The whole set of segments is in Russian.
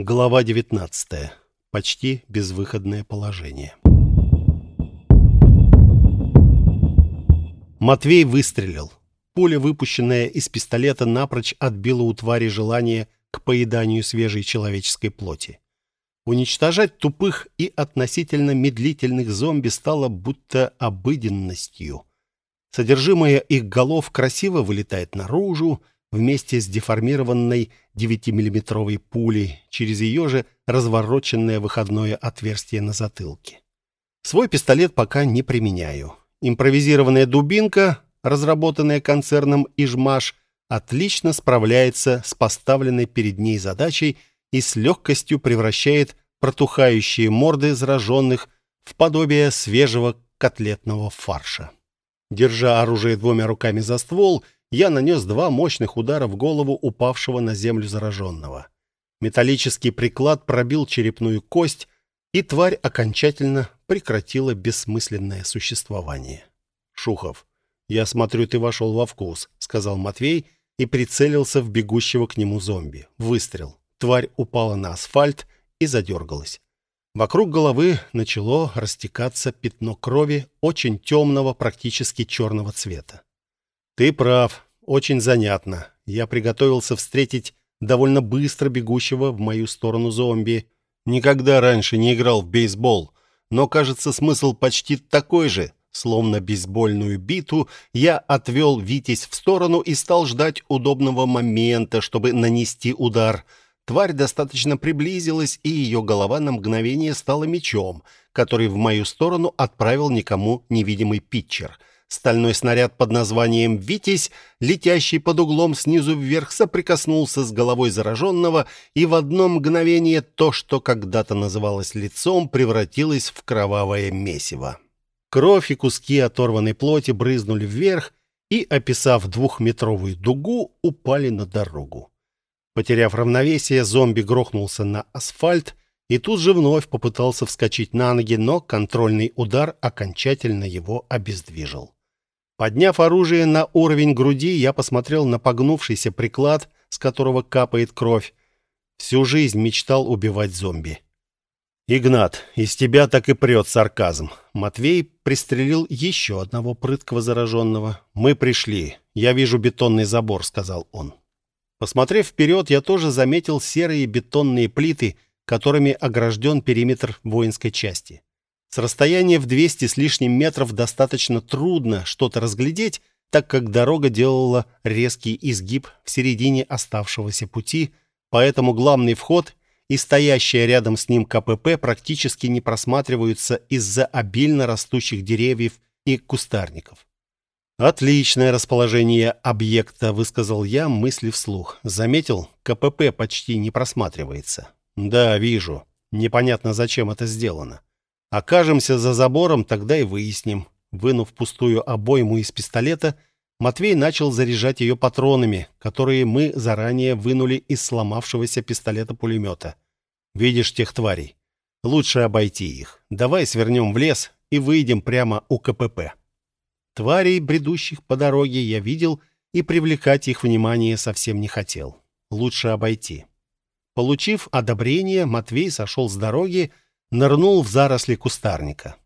Глава 19. Почти безвыходное положение. Матвей выстрелил. Пуля, выпущенная из пистолета, напрочь отбила у твари желание к поеданию свежей человеческой плоти. Уничтожать тупых и относительно медлительных зомби стало будто обыденностью. Содержимое их голов красиво вылетает наружу, вместе с деформированной 9-миллиметровой пулей через ее же развороченное выходное отверстие на затылке. Свой пистолет пока не применяю. Импровизированная дубинка, разработанная концерном «Ижмаш», отлично справляется с поставленной перед ней задачей и с легкостью превращает протухающие морды зараженных в подобие свежего котлетного фарша. Держа оружие двумя руками за ствол, я нанес два мощных удара в голову упавшего на землю зараженного. Металлический приклад пробил черепную кость, и тварь окончательно прекратила бессмысленное существование. «Шухов, я смотрю, ты вошел во вкус», — сказал Матвей и прицелился в бегущего к нему зомби. Выстрел. Тварь упала на асфальт и задергалась. Вокруг головы начало растекаться пятно крови очень темного, практически черного цвета. Ты прав, очень занятно. Я приготовился встретить довольно быстро бегущего в мою сторону зомби. Никогда раньше не играл в бейсбол, но, кажется, смысл почти такой же. Словно бейсбольную биту, я отвел Витязь в сторону и стал ждать удобного момента, чтобы нанести удар. Тварь достаточно приблизилась, и ее голова на мгновение стала мечом, который в мою сторону отправил никому невидимый питчер — Стальной снаряд под названием «Витязь», летящий под углом снизу вверх, соприкоснулся с головой зараженного, и в одно мгновение то, что когда-то называлось лицом, превратилось в кровавое месиво. Кровь и куски оторванной плоти брызнули вверх и, описав двухметровую дугу, упали на дорогу. Потеряв равновесие, зомби грохнулся на асфальт и тут же вновь попытался вскочить на ноги, но контрольный удар окончательно его обездвижил. Подняв оружие на уровень груди, я посмотрел на погнувшийся приклад, с которого капает кровь. Всю жизнь мечтал убивать зомби. «Игнат, из тебя так и прет сарказм». Матвей пристрелил еще одного прыткого зараженного. «Мы пришли. Я вижу бетонный забор», — сказал он. Посмотрев вперед, я тоже заметил серые бетонные плиты, которыми огражден периметр воинской части. С расстояния в 200 с лишним метров достаточно трудно что-то разглядеть, так как дорога делала резкий изгиб в середине оставшегося пути, поэтому главный вход и стоящая рядом с ним КПП практически не просматриваются из-за обильно растущих деревьев и кустарников. «Отличное расположение объекта», — высказал я мысли вслух. Заметил, КПП почти не просматривается. «Да, вижу. Непонятно, зачем это сделано. Окажемся за забором, тогда и выясним. Вынув пустую обойму из пистолета, Матвей начал заряжать ее патронами, которые мы заранее вынули из сломавшегося пистолета-пулемета. Видишь тех тварей? Лучше обойти их. Давай свернем в лес и выйдем прямо у КПП. Тварей, бредущих по дороге, я видел и привлекать их внимание совсем не хотел. Лучше обойти. Получив одобрение, Матвей сошел с дороги, нырнул в заросли кустарника.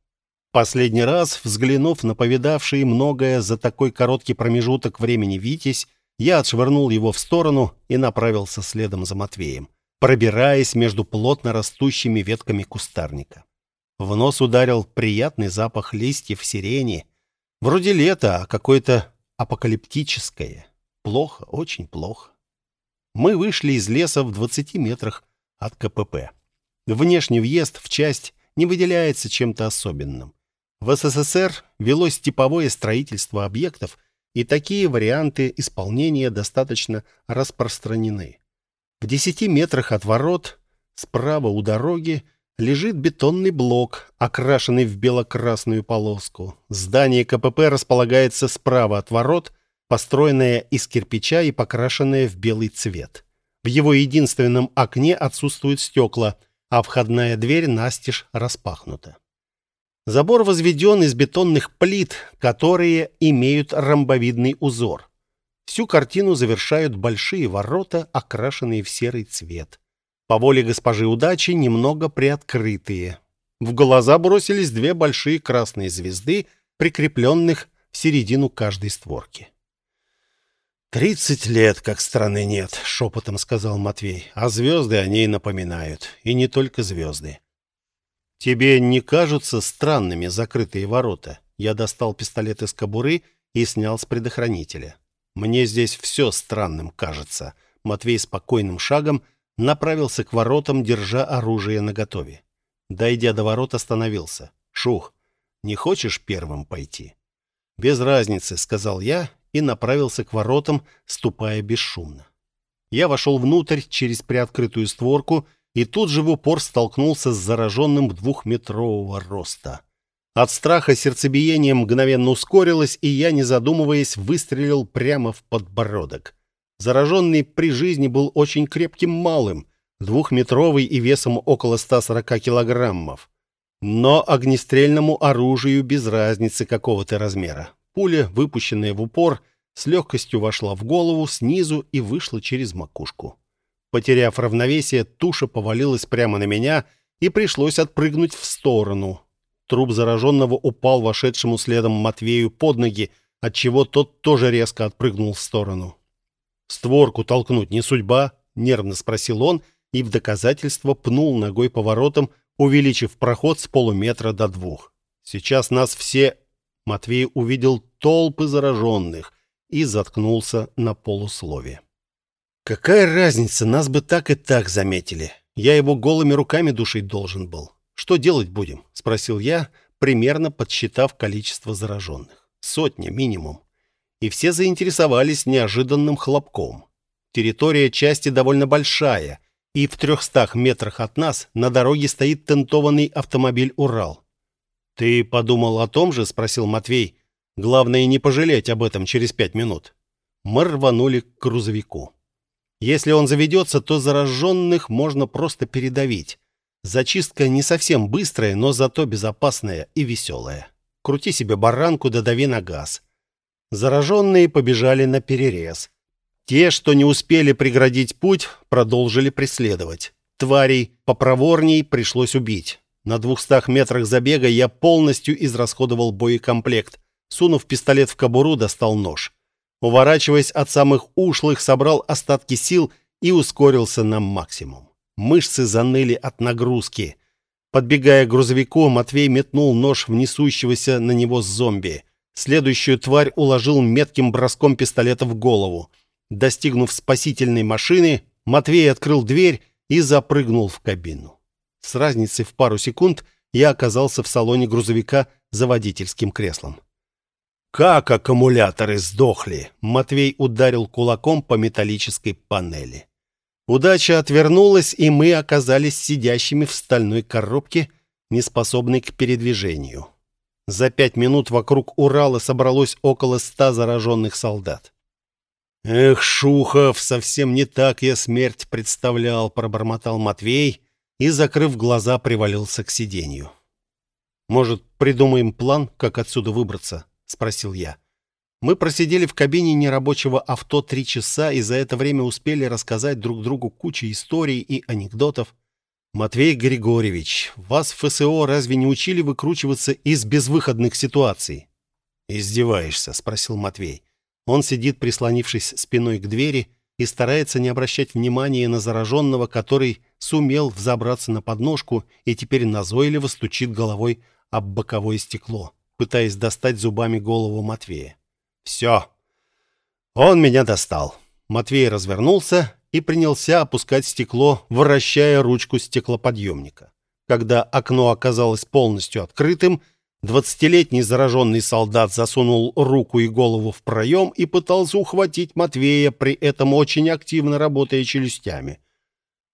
Последний раз, взглянув на повидавший многое за такой короткий промежуток времени Витязь, я отшвырнул его в сторону и направился следом за Матвеем, пробираясь между плотно растущими ветками кустарника. В нос ударил приятный запах листьев сирени. Вроде лета, а какое-то апокалиптическое. Плохо, очень плохо. Мы вышли из леса в 20 метрах от КПП. Внешний въезд в часть не выделяется чем-то особенным. В СССР велось типовое строительство объектов, и такие варианты исполнения достаточно распространены. В 10 метрах от ворот, справа у дороги, лежит бетонный блок, окрашенный в бело-красную полоску. Здание КПП располагается справа от ворот, построенное из кирпича и покрашенное в белый цвет. В его единственном окне отсутствуют стекла – а входная дверь настежь распахнута. Забор возведен из бетонных плит, которые имеют ромбовидный узор. Всю картину завершают большие ворота, окрашенные в серый цвет. По воле госпожи удачи немного приоткрытые. В глаза бросились две большие красные звезды, прикрепленных в середину каждой створки. «Тридцать лет, как страны нет», — шепотом сказал Матвей. «А звезды о ней напоминают. И не только звезды». «Тебе не кажутся странными закрытые ворота?» Я достал пистолет из кобуры и снял с предохранителя. «Мне здесь все странным кажется». Матвей спокойным шагом направился к воротам, держа оружие наготове. Дойдя до ворот, остановился. «Шух, не хочешь первым пойти?» «Без разницы», — сказал я и направился к воротам, ступая бесшумно. Я вошел внутрь через приоткрытую створку и тут же в упор столкнулся с зараженным двухметрового роста. От страха сердцебиение мгновенно ускорилось, и я, не задумываясь, выстрелил прямо в подбородок. Зараженный при жизни был очень крепким малым, двухметровый и весом около 140 килограммов. Но огнестрельному оружию без разницы какого то размера. Пуля, выпущенная в упор, с легкостью вошла в голову снизу и вышла через макушку. Потеряв равновесие, туша повалилась прямо на меня, и пришлось отпрыгнуть в сторону. Труп зараженного упал вошедшему следом Матвею под ноги, отчего тот тоже резко отпрыгнул в сторону. «Створку толкнуть не судьба?» — нервно спросил он и в доказательство пнул ногой поворотом, увеличив проход с полуметра до двух. «Сейчас нас все...» Матвей увидел толпы зараженных и заткнулся на полуслове. «Какая разница, нас бы так и так заметили. Я его голыми руками душить должен был. Что делать будем?» — спросил я, примерно подсчитав количество зараженных. «Сотня минимум». И все заинтересовались неожиданным хлопком. Территория части довольно большая, и в трехстах метрах от нас на дороге стоит тентованный автомобиль «Урал». «Ты подумал о том же?» — спросил Матвей. «Главное, не пожалеть об этом через пять минут». Мы рванули к грузовику. Если он заведется, то зараженных можно просто передавить. Зачистка не совсем быстрая, но зато безопасная и веселая. Крути себе баранку, да дави на газ. Зараженные побежали на перерез. Те, что не успели преградить путь, продолжили преследовать. Тварей попроворней пришлось убить. На двухстах метрах забега я полностью израсходовал боекомплект. Сунув пистолет в кобуру, достал нож. Уворачиваясь от самых ушлых, собрал остатки сил и ускорился на максимум. Мышцы заныли от нагрузки. Подбегая к грузовику, Матвей метнул нож в несущегося на него зомби. Следующую тварь уложил метким броском пистолета в голову. Достигнув спасительной машины, Матвей открыл дверь и запрыгнул в кабину. С разницей в пару секунд я оказался в салоне грузовика за водительским креслом. «Как аккумуляторы сдохли!» Матвей ударил кулаком по металлической панели. Удача отвернулась, и мы оказались сидящими в стальной коробке, неспособной к передвижению. За пять минут вокруг Урала собралось около ста зараженных солдат. «Эх, Шухов, совсем не так я смерть представлял», — пробормотал Матвей и, закрыв глаза, привалился к сиденью. «Может, придумаем план, как отсюда выбраться?» — спросил я. Мы просидели в кабине нерабочего авто три часа и за это время успели рассказать друг другу кучу историй и анекдотов. «Матвей Григорьевич, вас в ФСО разве не учили выкручиваться из безвыходных ситуаций?» «Издеваешься?» — спросил Матвей. Он сидит, прислонившись спиной к двери, и старается не обращать внимания на зараженного, который сумел взобраться на подножку и теперь назойливо стучит головой об боковое стекло, пытаясь достать зубами голову Матвея. «Все. Он меня достал». Матвей развернулся и принялся опускать стекло, вращая ручку стеклоподъемника. Когда окно оказалось полностью открытым, Двадцатилетний зараженный солдат засунул руку и голову в проем и пытался ухватить Матвея, при этом очень активно работая челюстями.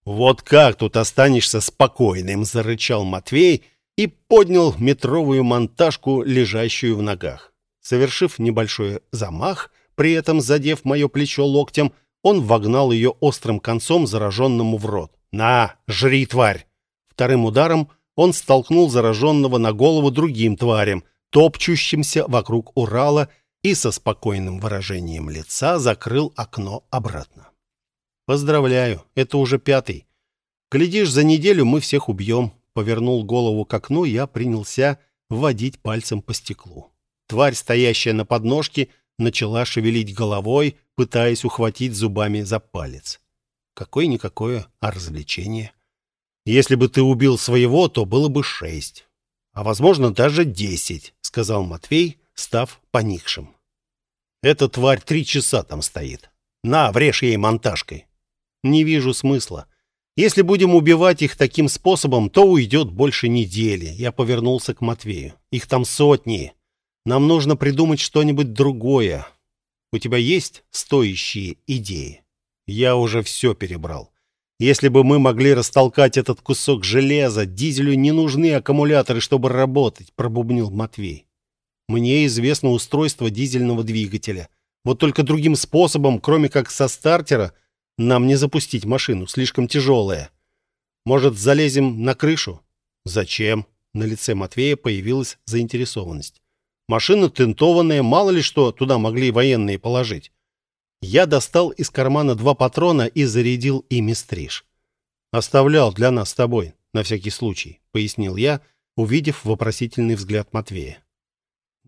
«Вот как тут останешься спокойным?» — зарычал Матвей и поднял метровую монтажку, лежащую в ногах. Совершив небольшой замах, при этом задев мое плечо локтем, он вогнал ее острым концом зараженному в рот. «На, жри, тварь!» Вторым ударом он столкнул зараженного на голову другим тварям, топчущимся вокруг Урала, и со спокойным выражением лица закрыл окно обратно. «Поздравляю, это уже пятый. Глядишь, за неделю мы всех убьем. Повернул голову к окну, я принялся водить пальцем по стеклу. Тварь, стоящая на подножке, начала шевелить головой, пытаясь ухватить зубами за палец. Какое-никакое, а развлечение. Если бы ты убил своего, то было бы шесть. А, возможно, даже десять, сказал Матвей, став поникшим. Эта тварь три часа там стоит. На, врежь ей монтажкой. Не вижу смысла. Если будем убивать их таким способом, то уйдет больше недели. Я повернулся к Матвею. Их там сотни. Нам нужно придумать что-нибудь другое. У тебя есть стоящие идеи? Я уже все перебрал. Если бы мы могли растолкать этот кусок железа, дизелю не нужны аккумуляторы, чтобы работать, пробубнил Матвей. Мне известно устройство дизельного двигателя. Вот только другим способом, кроме как со стартера, нам не запустить машину, слишком тяжелая. Может, залезем на крышу? Зачем? На лице Матвея появилась заинтересованность. Машина тентованная, мало ли что туда могли военные положить. Я достал из кармана два патрона и зарядил ими стриж. «Оставлял для нас с тобой, на всякий случай», — пояснил я, увидев вопросительный взгляд Матвея.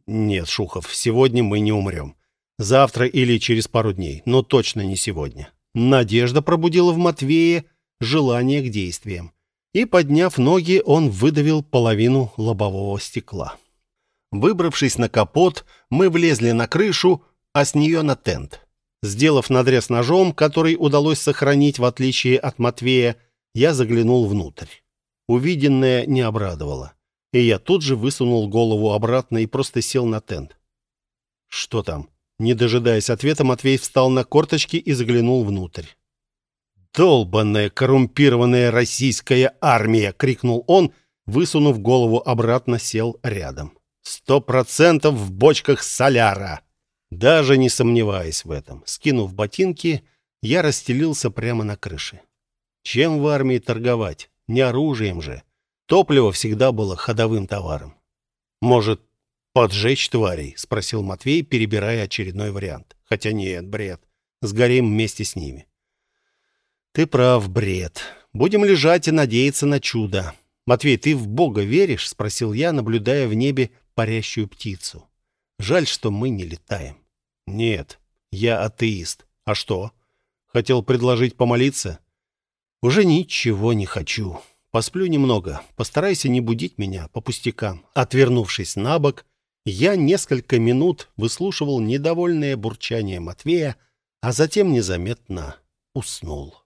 «Нет, Шухов, сегодня мы не умрем. Завтра или через пару дней, но точно не сегодня». Надежда пробудила в Матвее желание к действиям. И, подняв ноги, он выдавил половину лобового стекла. Выбравшись на капот, мы влезли на крышу, а с нее на тент. Сделав надрез ножом, который удалось сохранить в отличие от Матвея, я заглянул внутрь. Увиденное не обрадовало. И я тут же высунул голову обратно и просто сел на тент. «Что там?» Не дожидаясь ответа, Матвей встал на корточки и заглянул внутрь. «Долбанная коррумпированная российская армия!» — крикнул он, высунув голову обратно, сел рядом. «Сто процентов в бочках соляра!» Даже не сомневаясь в этом, скинув ботинки, я расстелился прямо на крыше. Чем в армии торговать? Не оружием же. Топливо всегда было ходовым товаром. Может, поджечь тварей? Спросил Матвей, перебирая очередной вариант. Хотя нет, бред. Сгорим вместе с ними. Ты прав, бред. Будем лежать и надеяться на чудо. Матвей, ты в Бога веришь? Спросил я, наблюдая в небе парящую птицу. Жаль, что мы не летаем. Нет, я атеист. А что? Хотел предложить помолиться? Уже ничего не хочу. Посплю немного. Постарайся не будить меня по пустякам. Отвернувшись на бок, я несколько минут выслушивал недовольное бурчание Матвея, а затем незаметно уснул.